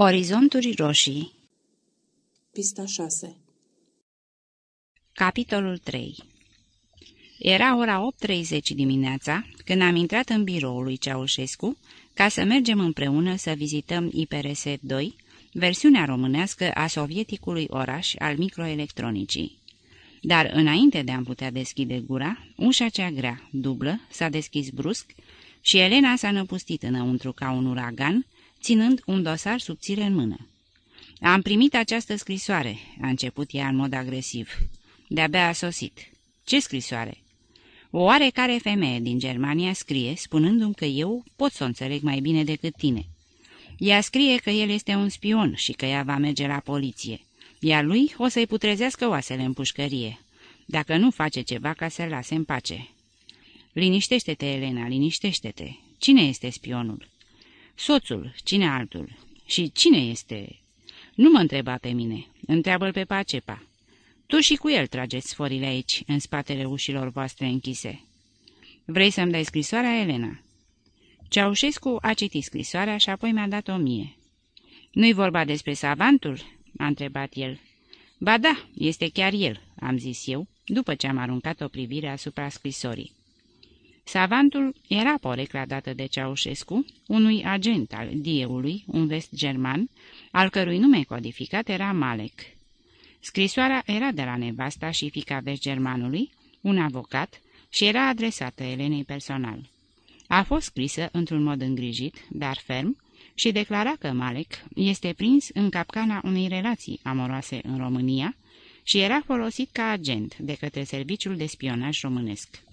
Orizonturi roșii. Pista 6 Capitolul 3 Era ora 8.30 dimineața când am intrat în biroul lui Ceaușescu ca să mergem împreună să vizităm IPRS-2, versiunea românească a sovieticului oraș al microelectronicii. Dar înainte de a putea deschide gura, ușa cea grea, dublă, s-a deschis brusc și Elena s-a năpustit înăuntru ca un uragan, ținând un dosar subțire în mână. Am primit această scrisoare," a început ea în mod agresiv. De-abia a sosit. Ce scrisoare?" O oarecare femeie din Germania scrie, spunându-mi că eu pot să o înțeleg mai bine decât tine. Ea scrie că el este un spion și că ea va merge la poliție, iar lui o să-i putrezească oasele în pușcărie, dacă nu face ceva ca să-l lase în pace. Liniștește-te, Elena, liniștește-te. Cine este spionul?" Soțul, cine altul? Și cine este? Nu mă întreba pe mine, întreabă-l pe Pacepa. Tu și cu el trageți sforile aici, în spatele ușilor voastre închise. Vrei să-mi dai scrisoarea, Elena? Ceaușescu a citit scrisoarea și apoi mi-a dat o mie. Nu-i vorba despre savantul?" a întrebat el. Ba da, este chiar el," am zis eu, după ce am aruncat o privire asupra scrisorii. Savantul era porecla dată de Ceaușescu, unui agent al dieului, un vest german, al cărui nume codificat era Malek. Scrisoarea era de la nevasta și fica vest germanului, un avocat, și era adresată Elenei personal. A fost scrisă într-un mod îngrijit, dar ferm, și declara că Malek este prins în capcana unei relații amoroase în România și era folosit ca agent de către Serviciul de Spionaj Românesc.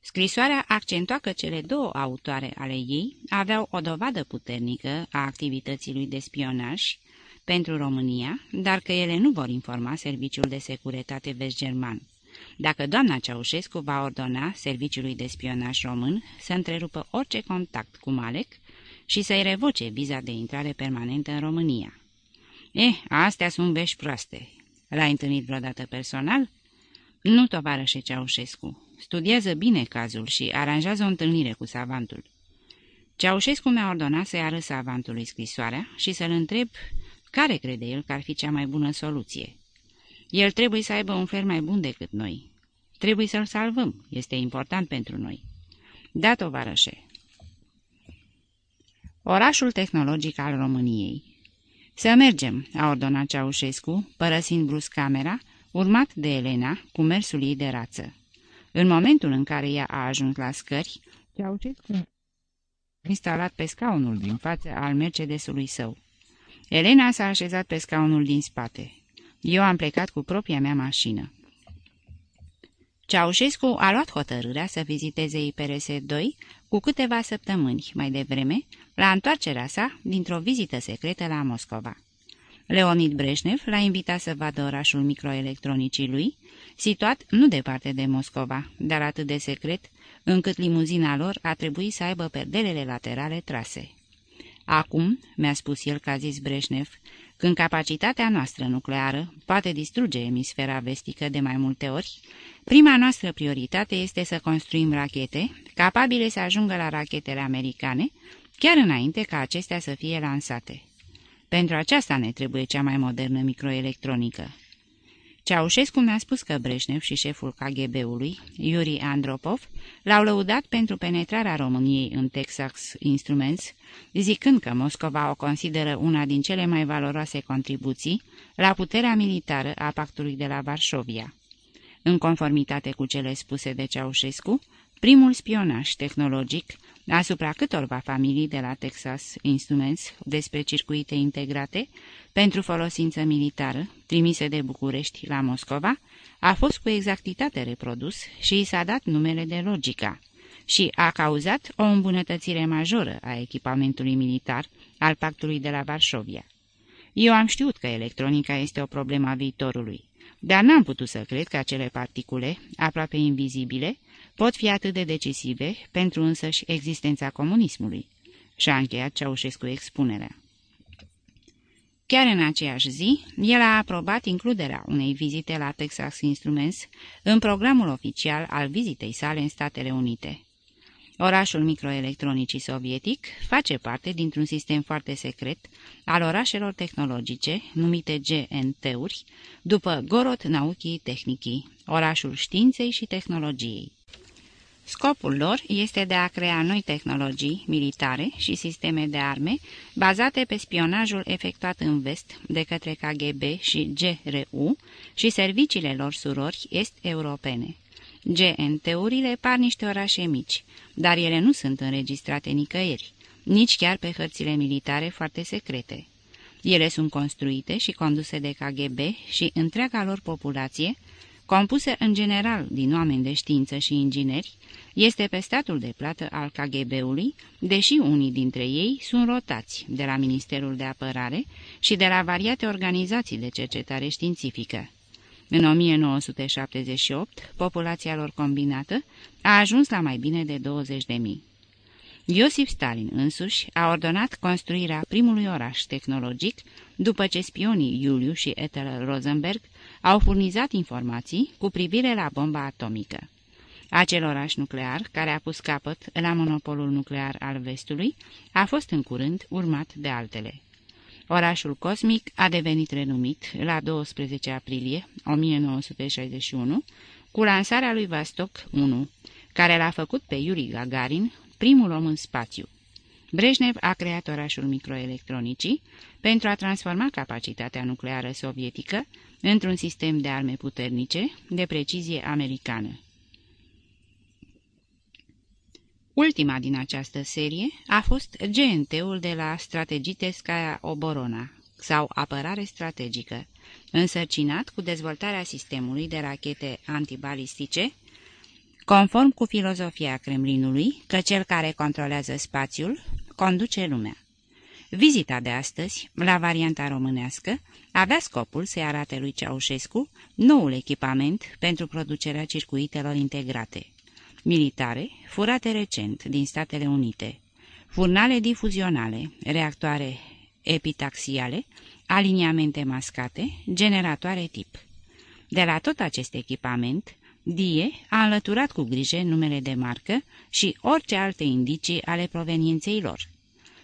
Scrisoarea accentua că cele două autoare ale ei aveau o dovadă puternică a activității lui de spionaj pentru România, dar că ele nu vor informa Serviciul de Securitate Vest-German. Dacă doamna Ceaușescu va ordona Serviciului de Spionaj Român să întrerupă orice contact cu Malek și să-i revoce viza de intrare permanentă în România. Eh, astea sunt vești proaste. L-ai întâlnit vreodată personal?" Nu, tovarășe Ceaușescu. Studiază bine cazul și aranjează o întâlnire cu savantul. Ceaușescu mi-a ordonat să-i arăt savantului scrisoarea și să-l întreb care crede el că ar fi cea mai bună soluție. El trebuie să aibă un fel mai bun decât noi. Trebuie să-l salvăm. Este important pentru noi. Da, tovarășe. Orașul tehnologic al României Să mergem, a ordonat Ceaușescu, părăsind brusc camera, urmat de Elena, cu mersul ei de rață. În momentul în care ea a ajuns la scări, Ceaușescu instalat pe scaunul din față al Mercedesului său. Elena s-a așezat pe scaunul din spate. Eu am plecat cu propria mea mașină. Ceaușescu a luat hotărârea să viziteze IPRS-2 cu câteva săptămâni mai devreme, la întoarcerea sa dintr-o vizită secretă la Moscova. Leonid Breșnev l-a invitat să vadă orașul microelectronicii lui, situat nu departe de Moscova, dar atât de secret, încât limuzina lor a trebuit să aibă perdelele laterale trase. Acum, mi-a spus el că a zis Breșnev, când capacitatea noastră nucleară poate distruge emisfera vestică de mai multe ori, prima noastră prioritate este să construim rachete capabile să ajungă la rachetele americane, chiar înainte ca acestea să fie lansate. Pentru aceasta ne trebuie cea mai modernă microelectronică. Ceaușescu mi-a spus că Breșnev și șeful KGB-ului, Yuri Andropov, l-au lăudat pentru penetrarea României în Texas Instruments, zicând că Moscova o consideră una din cele mai valoroase contribuții la puterea militară a pactului de la Varșovia. În conformitate cu cele spuse de Ceaușescu, primul spionaj tehnologic asupra câtorva familii de la Texas Instruments despre circuite integrate pentru folosință militară, trimise de București la Moscova, a fost cu exactitate reprodus și i s-a dat numele de Logica și a cauzat o îmbunătățire majoră a echipamentului militar al pactului de la Varșovia. Eu am știut că electronica este o problemă a viitorului, dar n-am putut să cred că acele particule, aproape invizibile, pot fi atât de decisive pentru însăși existența comunismului. Și-a încheiat Ceaușescu expunerea. Chiar în aceeași zi, el a aprobat includerea unei vizite la Texas Instruments în programul oficial al vizitei sale în Statele Unite. Orașul microelectronicii sovietic face parte dintr-un sistem foarte secret al orașelor tehnologice, numite GNT-uri, după Gorod Nauki Tehnicii, orașul științei și tehnologiei. Scopul lor este de a crea noi tehnologii militare și sisteme de arme bazate pe spionajul efectuat în vest de către KGB și GRU și serviciile lor surori est-europene. GNT-urile par niște orașe mici, dar ele nu sunt înregistrate nicăieri, nici chiar pe hărțile militare foarte secrete. Ele sunt construite și conduse de KGB și întreaga lor populație, compusă în general din oameni de știință și ingineri, este pe statul de plată al KGB-ului, deși unii dintre ei sunt rotați de la Ministerul de Apărare și de la variate organizații de cercetare științifică. În 1978, populația lor combinată a ajuns la mai bine de 20.000. Iosif Stalin însuși a ordonat construirea primului oraș tehnologic după ce spionii Iuliu și Ethel Rosenberg au furnizat informații cu privire la bomba atomică. Acel oraș nuclear, care a pus capăt la monopolul nuclear al vestului, a fost în curând urmat de altele. Orașul cosmic a devenit renumit la 12 aprilie 1961 cu lansarea lui Vostok 1, care l-a făcut pe Yuri Gagarin primul om în spațiu. Brejnev a creat orașul microelectronicii pentru a transforma capacitatea nucleară sovietică într-un sistem de arme puternice de precizie americană. Ultima din această serie a fost GNT-ul de la Strategiteskaya Oborona, sau apărare strategică, însărcinat cu dezvoltarea sistemului de rachete antibalistice, conform cu filozofia Kremlinului că cel care controlează spațiul conduce lumea. Vizita de astăzi, la varianta românească, avea scopul să-i arate lui Ceaușescu noul echipament pentru producerea circuitelor integrate militare, furate recent din Statele Unite, furnale difuzionale, reactoare epitaxiale, aliniamente mascate, generatoare tip. De la tot acest echipament, Die a înlăturat cu grijă numele de marcă și orice alte indicii ale provenienței lor.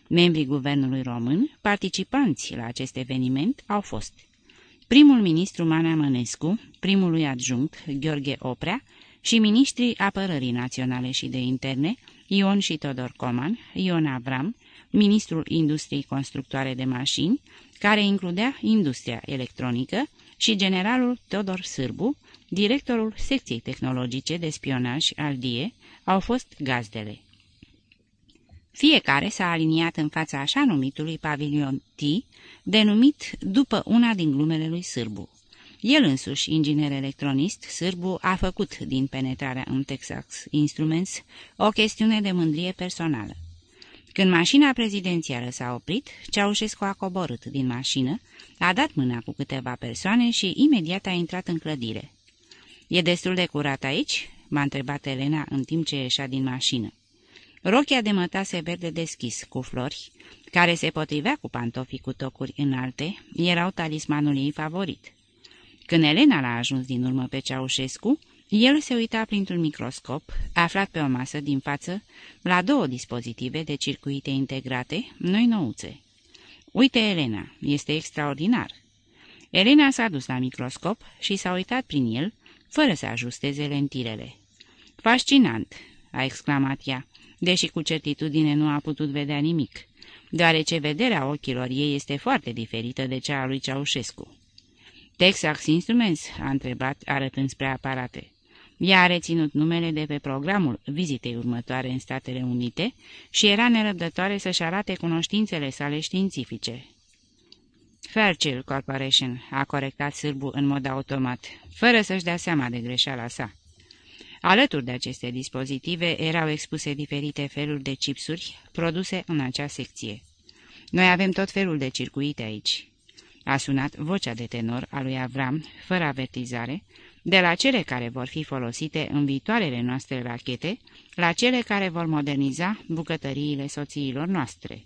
Membrii guvernului român, participanți la acest eveniment, au fost primul ministru Manea Mănescu, primul lui adjunct Gheorghe Oprea și ministrii apărării naționale și de interne, Ion și Todor Coman, Ion Avram, ministrul industriei constructoare de mașini, care includea industria electronică, și generalul Todor Sârbu, directorul secției tehnologice de spionaj al DIE, au fost gazdele. Fiecare s-a aliniat în fața așa numitului pavilion T, denumit după una din glumele lui Sârbu. El însuși, inginer electronist, sârbu, a făcut din penetrarea în Texas Instruments o chestiune de mândrie personală. Când mașina prezidențială s-a oprit, Ceaușescu a coborât din mașină, a dat mâna cu câteva persoane și imediat a intrat în clădire. E destul de curat aici?" m-a întrebat Elena în timp ce ieșea din mașină. Rochia de mătase verde deschis, cu flori, care se potrivea cu pantofii cu tocuri înalte, erau talismanul ei favorit. Când Elena l-a ajuns din urmă pe Ceaușescu, el se uita printr-un microscop, aflat pe o masă din față, la două dispozitive de circuite integrate, noi nouțe. Uite, Elena, este extraordinar!" Elena s-a dus la microscop și s-a uitat prin el, fără să ajusteze lentilele. Fascinant!" a exclamat ea, deși cu certitudine nu a putut vedea nimic, deoarece vederea ochilor ei este foarte diferită de cea a lui Ceaușescu. Texas Instruments?" a întrebat, arătând spre aparate. Ea a reținut numele de pe programul vizitei următoare în Statele Unite și era nerăbdătoare să-și arate cunoștințele sale științifice. Fairchild Corporation, a corectat sârbu în mod automat, fără să-și dea seama de greșeala sa. Alături de aceste dispozitive erau expuse diferite feluri de chipsuri produse în acea secție. Noi avem tot felul de circuite aici. A sunat vocea de tenor a lui Avram, fără avertizare, de la cele care vor fi folosite în viitoarele noastre rachete, la cele care vor moderniza bucătăriile soțiilor noastre.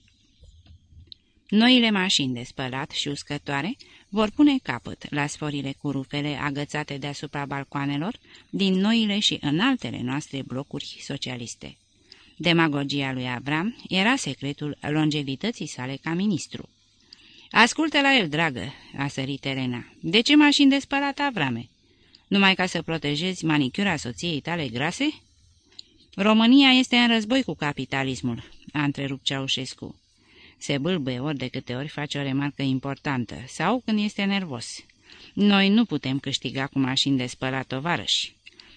Noile mașini de spălat și uscătoare vor pune capăt la sforile cu rufele agățate deasupra balcoanelor din noile și înaltele noastre blocuri socialiste. Demagogia lui Avram era secretul longevității sale ca ministru. Ascultă la el, dragă," a sărit Elena. De ce mașini de spălat, Avrame? Numai ca să protejezi manicura soției tale grase?" România este în război cu capitalismul," a întrerupt Ceaușescu. Se bâlbâie ori de câte ori face o remarcă importantă sau când este nervos. Noi nu putem câștiga cu mașini de spălat tovarăși.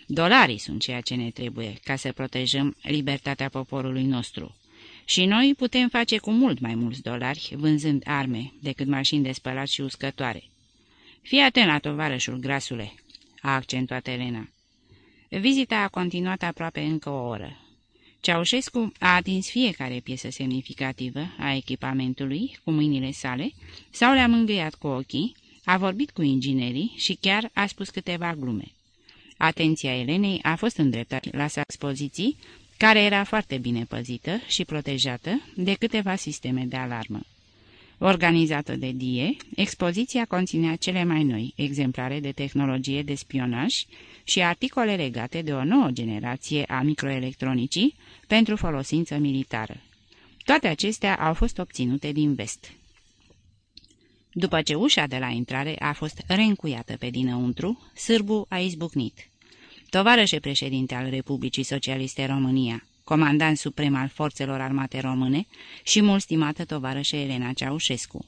Dolarii sunt ceea ce ne trebuie ca să protejăm libertatea poporului nostru. Și noi putem face cu mult mai mulți dolari vânzând arme decât mașini de spălat și uscătoare. Fii atent la tovarășul, grasule, a accentuat Elena. Vizita a continuat aproape încă o oră. Ceaușescu a atins fiecare piesă semnificativă a echipamentului cu mâinile sale sau le-a mângâiat cu ochii, a vorbit cu inginerii și chiar a spus câteva glume. Atenția Elenei a fost îndreptată la expoziții, care era foarte bine păzită și protejată de câteva sisteme de alarmă. Organizată de DIE, expoziția conținea cele mai noi exemplare de tehnologie de spionaj și articole legate de o nouă generație a microelectronicii pentru folosință militară. Toate acestea au fost obținute din vest. După ce ușa de la intrare a fost reîncuiată pe dinăuntru, sârbu a izbucnit. Tovarășe președinte al Republicii Socialiste România, comandant suprem al forțelor armate române și mult stimată tovarășe Elena Ceaușescu.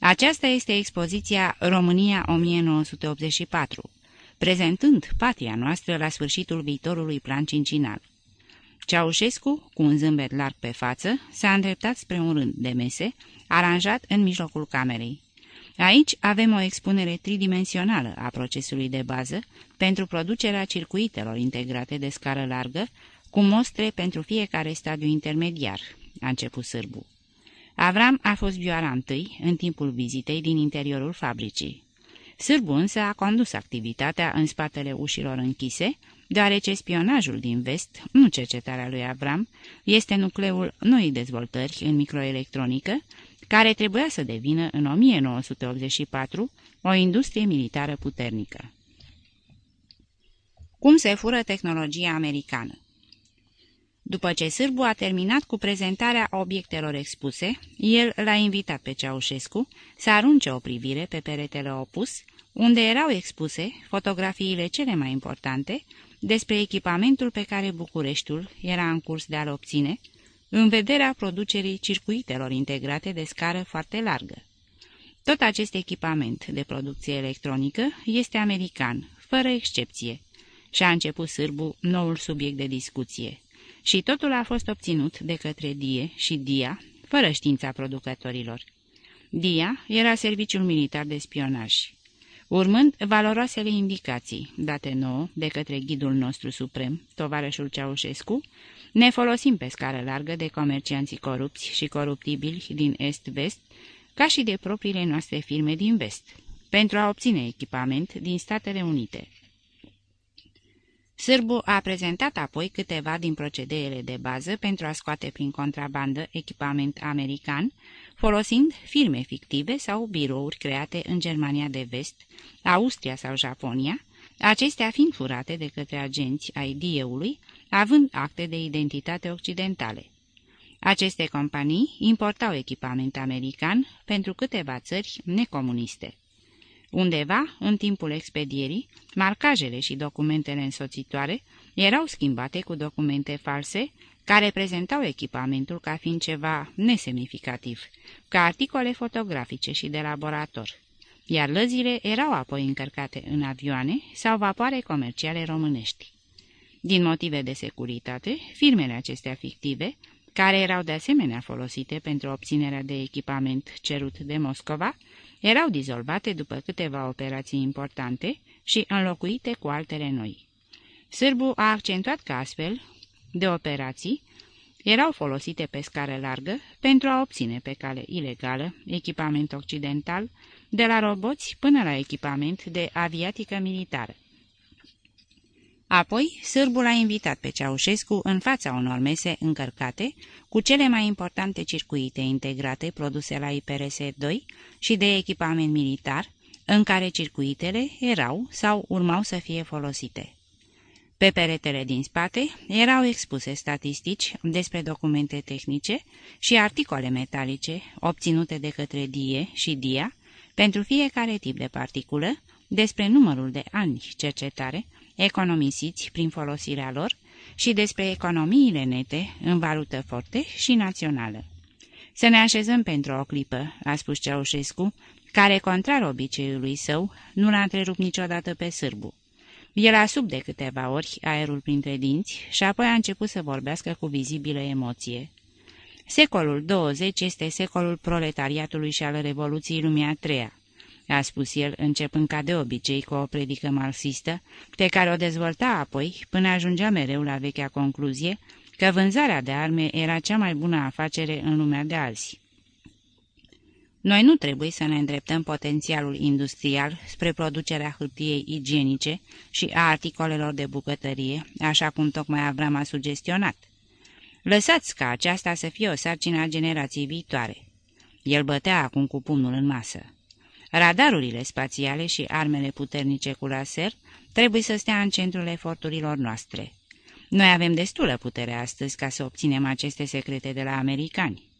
Aceasta este expoziția România 1984, prezentând patria noastră la sfârșitul viitorului plan cincinal. Ceaușescu, cu un zâmbet larg pe față, s-a îndreptat spre un rând de mese, aranjat în mijlocul camerei. Aici avem o expunere tridimensională a procesului de bază pentru producerea circuitelor integrate de scară largă, cu mostre pentru fiecare stadiu intermediar, a început sârbu. Avram a fost vioara întâi în timpul vizitei din interiorul fabricii. Sârbu însă a condus activitatea în spatele ușilor închise, deoarece spionajul din vest, nu cercetarea lui Avram, este nucleul noii dezvoltări în microelectronică, care trebuia să devină în 1984 o industrie militară puternică. Cum se fură tehnologia americană După ce Sârbu a terminat cu prezentarea obiectelor expuse, el l-a invitat pe Ceaușescu să arunce o privire pe peretele opus, unde erau expuse fotografiile cele mai importante despre echipamentul pe care Bucureștiul era în curs de a-l obține, în vederea producerii circuitelor integrate de scară foarte largă. Tot acest echipament de producție electronică este american, fără excepție, și a început sârbu noul subiect de discuție. Și totul a fost obținut de către DIE și DIA, fără știința producătorilor. DIA era serviciul militar de spionaj. Urmând valoroasele indicații date nouă de către ghidul nostru suprem, tovarășul Ceaușescu, ne folosim pe scară largă de comercianții corupți și coruptibili din Est-Vest, ca și de propriile noastre firme din Vest, pentru a obține echipament din Statele Unite. Sârbu a prezentat apoi câteva din procedeele de bază pentru a scoate prin contrabandă echipament american, folosind firme fictive sau birouri create în Germania de Vest, Austria sau Japonia, acestea fiind furate de către agenți ai DIE-ului, având acte de identitate occidentale. Aceste companii importau echipament american pentru câteva țări necomuniste. Undeva, în timpul expedierii, marcajele și documentele însoțitoare erau schimbate cu documente false, care prezentau echipamentul ca fiind ceva nesemnificativ, ca articole fotografice și de laborator, iar lăzile erau apoi încărcate în avioane sau vapoare comerciale românești. Din motive de securitate, firmele acestea fictive, care erau de asemenea folosite pentru obținerea de echipament cerut de Moscova, erau dizolvate după câteva operații importante și înlocuite cu altele noi. Sârbu a accentuat că astfel de operații erau folosite pe scară largă pentru a obține pe cale ilegală echipament occidental, de la roboți până la echipament de aviatică militară. Apoi, sârbul a invitat pe Ceaușescu în fața unor mese încărcate cu cele mai importante circuite integrate produse la IPRS-2 și de echipament militar, în care circuitele erau sau urmau să fie folosite. Pe peretele din spate erau expuse statistici despre documente tehnice și articole metalice obținute de către DIE și DIA pentru fiecare tip de particulă, despre numărul de ani cercetare economisiți prin folosirea lor și despre economiile nete în valută forte și națională. Să ne așezăm pentru o clipă," a spus Ceaușescu, care, contrar obiceiului său, nu l-a întrerupt niciodată pe sârbu. El a sub de câteva ori aerul printre dinți și apoi a început să vorbească cu vizibilă emoție. Secolul 20 este secolul proletariatului și al Revoluției Lumea a treia, a spus el, începând ca de obicei cu o predică marxistă, pe care o dezvolta apoi până ajungea mereu la vechea concluzie că vânzarea de arme era cea mai bună afacere în lumea de azi. Noi nu trebuie să ne îndreptăm potențialul industrial spre producerea hârtiei igienice și a articolelor de bucătărie, așa cum tocmai Avram a sugestionat. Lăsați ca aceasta să fie o sarcină a generației viitoare. El bătea acum cu pumnul în masă. Radarurile spațiale și armele puternice cu laser trebuie să stea în centrul eforturilor noastre. Noi avem destulă putere astăzi ca să obținem aceste secrete de la americani.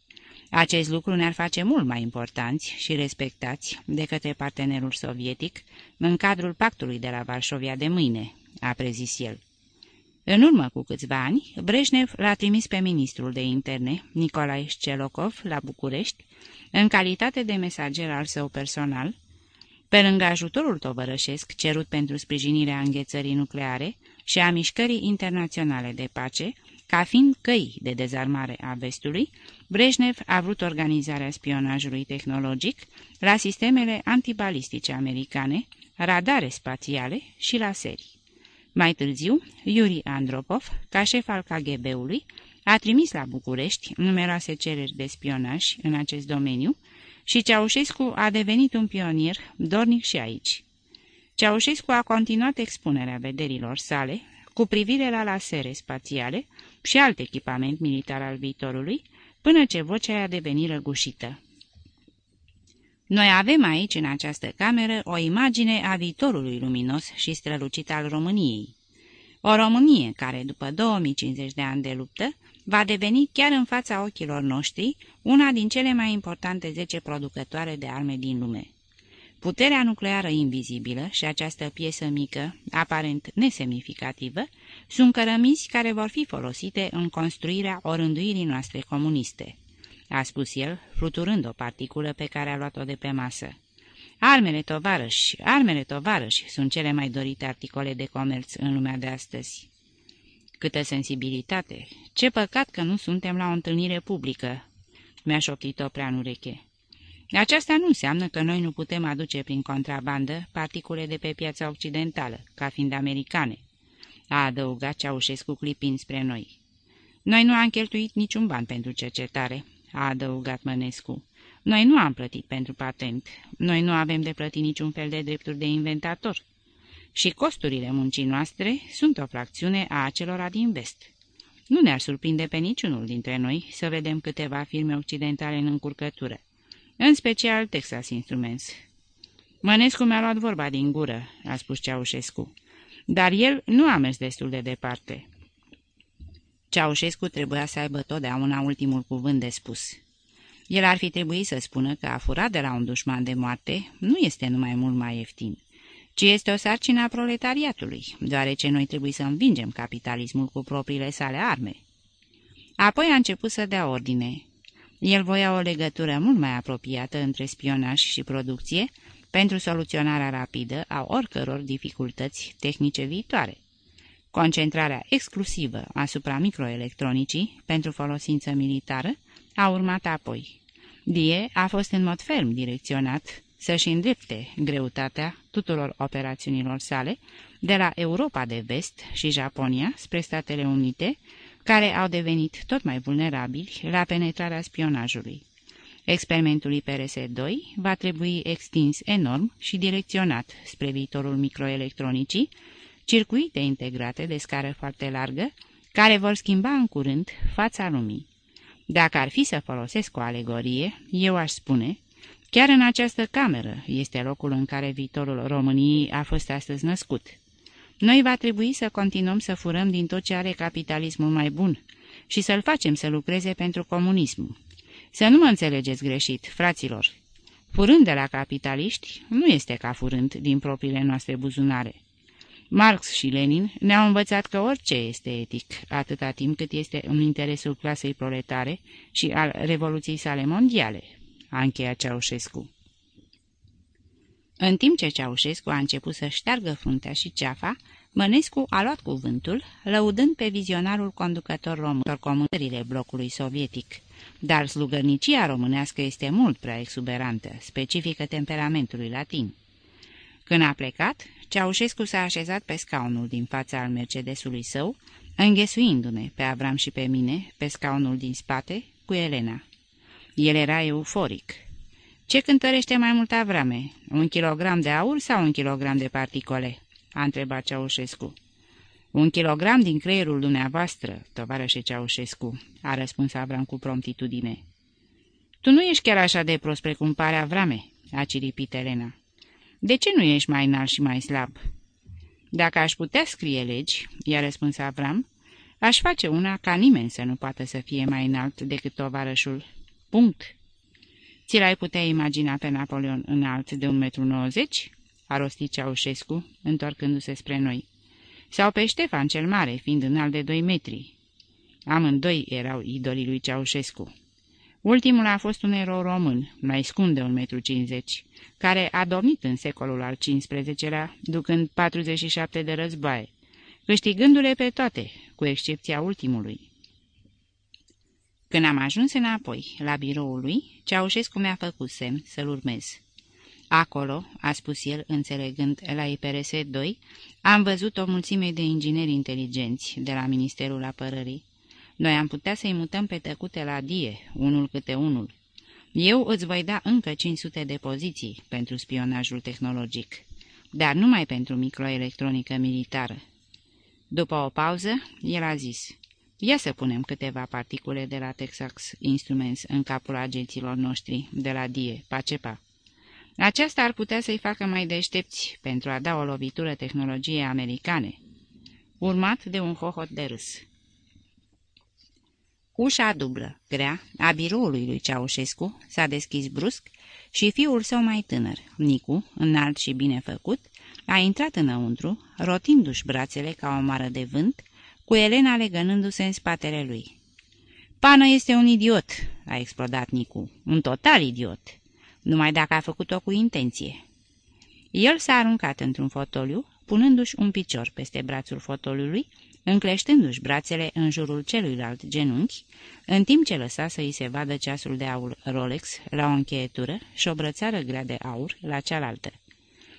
Acest lucru ne-ar face mult mai importanți și respectați de către partenerul sovietic în cadrul pactului de la Varșovia de mâine, a prezis el. În urmă cu câțiva ani, Brejnev l-a trimis pe ministrul de interne, Nicolae Șcelokov, la București, în calitate de mesager al său personal, pe lângă ajutorul tovărășesc cerut pentru sprijinirea înghețării nucleare și a mișcării internaționale de pace, ca fiind căi de dezarmare a vestului, Brejnev a vrut organizarea spionajului tehnologic la sistemele antibalistice americane, radare spațiale și la serii. Mai târziu, Yuri Andropov, ca șef al KGB-ului, a trimis la București numeroase cereri de spionaj în acest domeniu și Ceaușescu a devenit un pionier dornic și aici. Ceaușescu a continuat expunerea vederilor sale cu privire la lasere spațiale și alt echipament militar al viitorului, până ce vocea a devenit răgușită. Noi avem aici, în această cameră, o imagine a viitorului luminos și strălucit al României. O Românie care, după 2050 de ani de luptă, va deveni chiar în fața ochilor noștri una din cele mai importante zece producătoare de arme din lume. Puterea nucleară invizibilă și această piesă mică, aparent nesemnificativă, sunt cărămizi care vor fi folosite în construirea orânduirii noastre comuniste, a spus el, fluturând o particulă pe care a luat-o de pe masă. Armele tovarăși, armele tovarăși sunt cele mai dorite articole de comerț în lumea de astăzi. Câtă sensibilitate! Ce păcat că nu suntem la o întâlnire publică!" mi-a șoptit-o prea în ureche. Aceasta nu înseamnă că noi nu putem aduce prin contrabandă particule de pe piața occidentală, ca fiind americane, a adăugat Ceaușescu clipind spre noi. Noi nu am cheltuit niciun ban pentru cercetare, a adăugat Mănescu. Noi nu am plătit pentru patent, noi nu avem de plătit niciun fel de drepturi de inventator. Și costurile muncii noastre sunt o fracțiune a acelora din vest. Nu ne-ar surprinde pe niciunul dintre noi să vedem câteva firme occidentale în încurcătură în special Texas Instruments. Mănescu mi-a luat vorba din gură, a spus Ceaușescu, dar el nu a mers destul de departe. Ceaușescu trebuia să aibă totdeauna ultimul cuvânt de spus. El ar fi trebuit să spună că a furat de la un dușman de moarte nu este numai mult mai ieftin, ci este o sarcină a proletariatului, deoarece noi trebuie să învingem capitalismul cu propriile sale arme. Apoi a început să dea ordine, el voia o legătură mult mai apropiată între spionaj și producție pentru soluționarea rapidă a oricăror dificultăți tehnice viitoare. Concentrarea exclusivă asupra microelectronicii pentru folosință militară a urmat apoi. Die a fost în mod ferm direcționat să-și îndrepte greutatea tuturor operațiunilor sale de la Europa de Vest și Japonia spre Statele Unite, care au devenit tot mai vulnerabili la penetrarea spionajului. Experimentul IPRS-2 va trebui extins enorm și direcționat spre viitorul microelectronicii, circuite integrate de scară foarte largă, care vor schimba în curând fața lumii. Dacă ar fi să folosesc o alegorie, eu aș spune, chiar în această cameră este locul în care viitorul României a fost astăzi născut. Noi va trebui să continuăm să furăm din tot ce are capitalismul mai bun și să-l facem să lucreze pentru comunism. Să nu mă înțelegeți greșit, fraților. Furând de la capitaliști nu este ca furând din propriile noastre buzunare. Marx și Lenin ne-au învățat că orice este etic, atâta timp cât este în interesul clasei proletare și al revoluției sale mondiale, a încheiat Ceaușescu. În timp ce Ceaușescu a început să șteargă fruntea și ceafa, Mănescu a luat cuvântul, lăudând pe vizionarul conducător român comunările blocului sovietic. Dar slugărnicia românească este mult prea exuberantă, specifică temperamentului latin. Când a plecat, Ceaușescu s-a așezat pe scaunul din fața al Mercedesului său, înghesuindu-ne pe Avram și pe mine, pe scaunul din spate, cu Elena. El era euforic. Ce cântărește mai mult Avrame? Un kilogram de aur sau un kilogram de particole?" a întrebat Ceaușescu. Un kilogram din creierul dumneavoastră, tovarășe Ceaușescu," a răspuns Avram cu promptitudine. Tu nu ești chiar așa de prost precum pare Avrame," a ciripit Elena. De ce nu ești mai înalt și mai slab?" Dacă aș putea scrie legi," i-a răspuns Avram, aș face una ca nimeni să nu poată să fie mai înalt decât tovarășul. Punct. Ți l-ai putea imagina pe Napoleon înalt de 1,90 m? a rostit Ceaușescu, întorcându-se spre noi. Sau pe Ștefan cel Mare, fiind înalt de 2 metri. Amândoi erau idolii lui Ceaușescu. Ultimul a fost un erou român, mai scund de 1,50 m, care a domnit în secolul al XV-lea, ducând 47 de războaie, câștigându-le pe toate, cu excepția ultimului. Când am ajuns înapoi, la biroul lui, Ceaușescu mi-a făcut semn să-l urmez. Acolo, a spus el, înțelegând la IPRS 2, am văzut o mulțime de ingineri inteligenți de la Ministerul Apărării. Noi am putea să-i mutăm pe tăcute la die, unul câte unul. Eu îți voi da încă 500 de poziții pentru spionajul tehnologic, dar numai pentru microelectronică militară. După o pauză, el a zis, ia să punem câteva particule de la Texas Instruments în capul agenților noștri de la DIE, PACEPA. Aceasta ar putea să-i facă mai deștepți pentru a da o lovitură tehnologiei americane, urmat de un hohot de râs. Ușa dublă, grea, a biroului lui Ceaușescu s-a deschis brusc și fiul său mai tânăr, Nicu, înalt și bine făcut, a intrat înăuntru, rotindu-și brațele ca o mară de vânt, cu Elena legănându-se în spatele lui. Pană este un idiot!" a explodat Nicu. Un total idiot!" Numai dacă a făcut-o cu intenție." El s-a aruncat într-un fotoliu, punându-și un picior peste brațul fotoliului încleștându-și brațele în jurul celuilalt genunchi, în timp ce lăsa să îi se vadă ceasul de aur Rolex la o încheietură și o brățară grea de aur la cealaltă.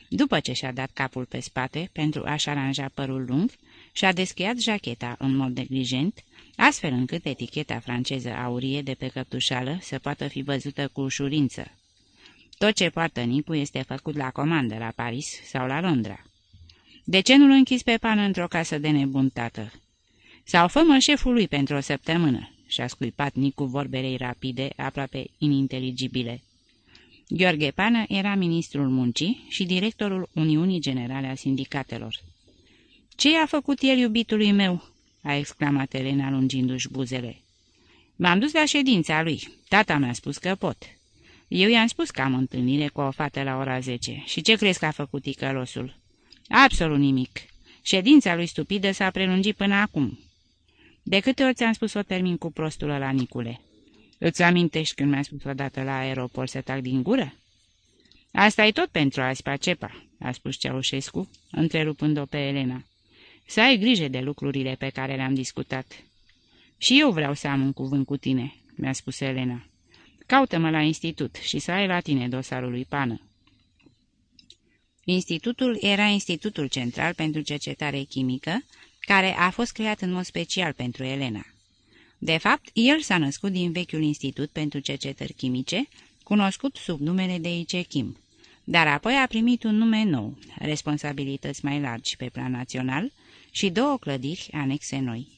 După ce și-a dat capul pe spate pentru a-și aranja părul lung, și-a deschiat jacheta în mod neglijent, astfel încât eticheta franceză aurie de pe căptușală să poată fi văzută cu ușurință. Tot ce poartă Nicu este făcut la comandă la Paris sau la Londra. De ce nu-l închis pe pană într-o casă de nebun, tată? Sau fă șeful lui pentru o săptămână, și-a scuipat Nicu vorbelei rapide, aproape ininteligibile. Gheorghe Pană era ministrul muncii și directorul Uniunii Generale a Sindicatelor. Ce i-a făcut el iubitului meu?" a exclamat Elena lungindu-și buzele. M-am dus la ședința lui. Tata mi-a spus că pot. Eu i-am spus că am întâlnire cu o fată la ora 10. Și ce crezi că a făcut ticălosul?" Absolut nimic. Ședința lui stupidă s-a prelungit până acum. De câte ori ți-am spus o termin cu prostul la Nicule? Îți amintești când mi-a spus odată la aeroport să tac din gură? asta e tot pentru azi, Pacepa, a spus Ceaușescu, întrerupând-o pe Elena. Să ai grijă de lucrurile pe care le-am discutat. Și eu vreau să am un cuvânt cu tine, mi-a spus Elena. Caută-mă la institut și să ai la tine dosarul lui Pană. Institutul era Institutul Central pentru Cercetare Chimică, care a fost creat în mod special pentru Elena. De fapt, el s-a născut din vechiul Institut pentru Cercetări Chimice, cunoscut sub numele de ICECHIM, dar apoi a primit un nume nou, responsabilități mai largi pe plan național și două clădiri anexe noi.